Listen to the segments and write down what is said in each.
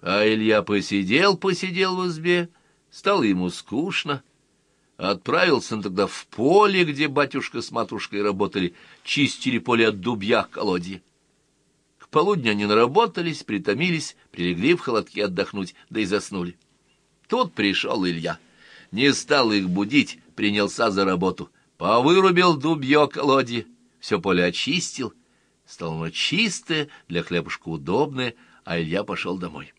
А Илья посидел-посидел в избе, стало ему скучно. Отправился он тогда в поле, где батюшка с матушкой работали, чистили поле от дубья к колодье. К полудню они наработались, притомились, прилегли в холодке отдохнуть, да и заснули. Тут пришел Илья. Не стал их будить, принялся за работу. Повырубил дубье колодье, все поле очистил. Стало оно чистое, для хлебушка удобное, а Илья пошел домой.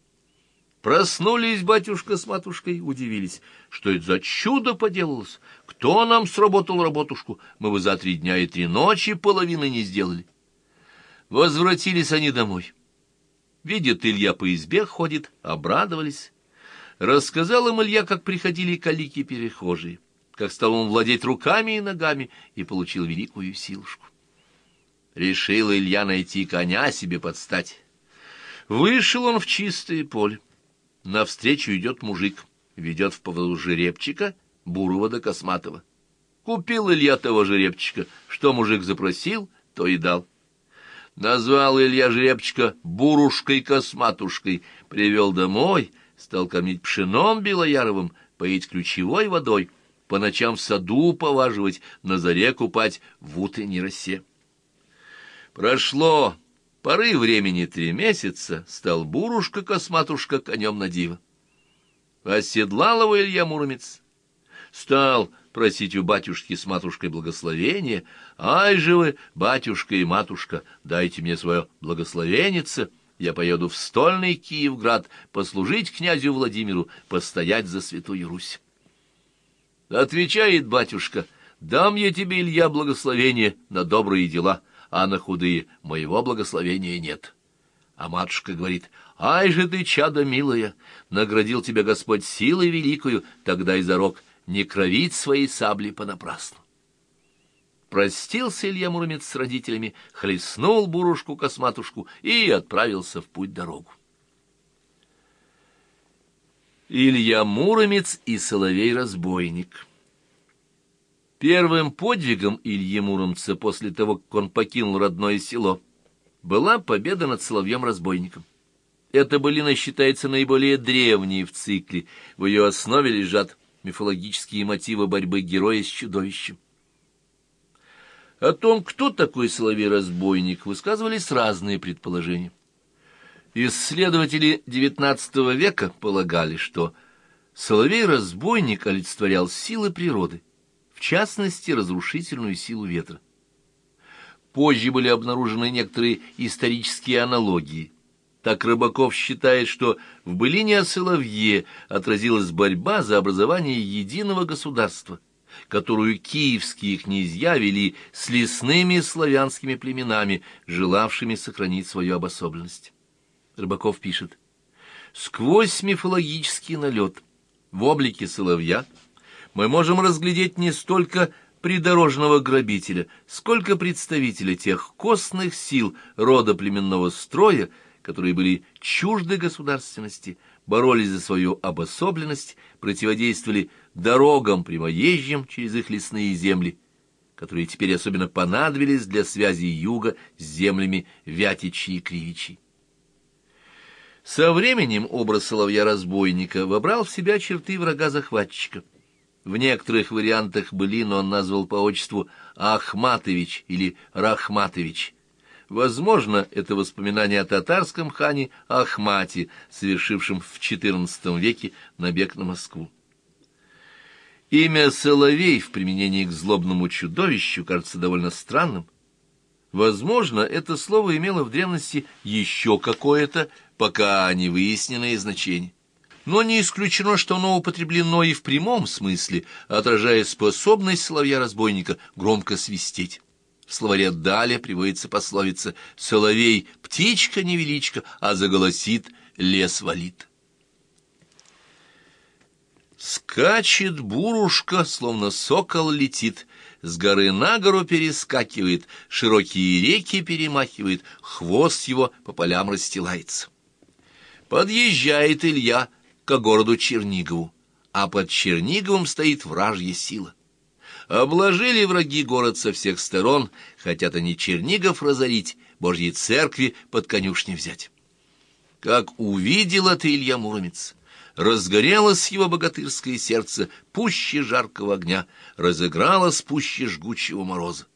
Проснулись батюшка с матушкой, удивились, что это за чудо поделалось. Кто нам сработал работушку? Мы бы за три дня и три ночи половины не сделали. Возвратились они домой. Видят, Илья по избе ходит, обрадовались. Рассказал им Илья, как приходили калики-перехожие, как стал он владеть руками и ногами и получил великую силушку. Решил Илья найти коня себе подстать. Вышел он в чистое поле. Навстречу идет мужик, ведет в поводу жеребчика, бурого да косматого. Купил Илья того жеребчика, что мужик запросил, то и дал. Назвал Илья жеребчика бурушкой-косматушкой, привел домой, стал кормить пшеном белояровым, поить ключевой водой, по ночам в саду поваживать, на заре купать в утренней росе. Прошло Поры времени три месяца стал бурушка-косматушка конем на диво. Оседлал его Илья Муромец. Стал просить у батюшки с матушкой благословения. «Ай же вы, батюшка и матушка, дайте мне свое благословеннице, я поеду в стольный Киевград послужить князю Владимиру, постоять за святую Русь». Отвечает батюшка, «Дам я тебе, Илья, благословение на добрые дела» а на худые моего благословения нет. А матушка говорит, «Ай же ты, чадо милая, наградил тебя Господь силой великою, тогда и зарок не кровить своей сабли понапрасну». Простился Илья Муромец с родителями, хлестнул бурушку-косматушку и отправился в путь-дорогу. Илья Муромец и Соловей-разбойник Первым подвигом Ильи Муромца после того, как он покинул родное село, была победа над Соловьем-разбойником. Эта былина считается наиболее древней в цикле, в ее основе лежат мифологические мотивы борьбы героя с чудовищем. О том, кто такой Соловей-разбойник, высказывались разные предположения. Исследователи XIX века полагали, что Соловей-разбойник олицетворял силы природы, в частности, разрушительную силу ветра. Позже были обнаружены некоторые исторические аналогии. Так Рыбаков считает, что в былине о Соловье отразилась борьба за образование единого государства, которую киевские князья вели с лесными славянскими племенами, желавшими сохранить свою обособленность. Рыбаков пишет, «Сквозь мифологический налет в облике Соловья – мы можем разглядеть не столько придорожного грабителя, сколько представителя тех костных сил рода племенного строя, которые были чужды государственности, боролись за свою обособленность, противодействовали дорогам прямоезжим через их лесные земли, которые теперь особенно понадобились для связи юга с землями Вятичи и Кривичи. Со временем образ соловья-разбойника вобрал в себя черты врага-захватчика – в некоторых вариантах былину он назвал по отчеству Ахматович или Рахматович. Возможно, это воспоминание о татарском хане Ахмате, совершившем в XIV веке набег на Москву. Имя Соловей в применении к злобному чудовищу кажется довольно странным. Возможно, это слово имело в древности еще какое-то, пока не выясненное значение но не исключено, что оно употреблено и в прямом смысле, отражая способность соловья-разбойника громко свистеть. В словаре «далее» приводится пословица «Соловей — птичка невеличка, а заголосит — лес валит». Скачет бурушка, словно сокол летит, с горы на гору перескакивает, широкие реки перемахивает, хвост его по полям расстилается. Подъезжает Илья к городу Чернигову, а под Черниговым стоит вражья сила. Обложили враги город со всех сторон, хотят они Чернигов разорить, Божьей церкви под конюшни взять. Как увидел это Илья Муромец, разгорелось его богатырское сердце пуще жаркого огня, разыгралось пуще жгучего мороза.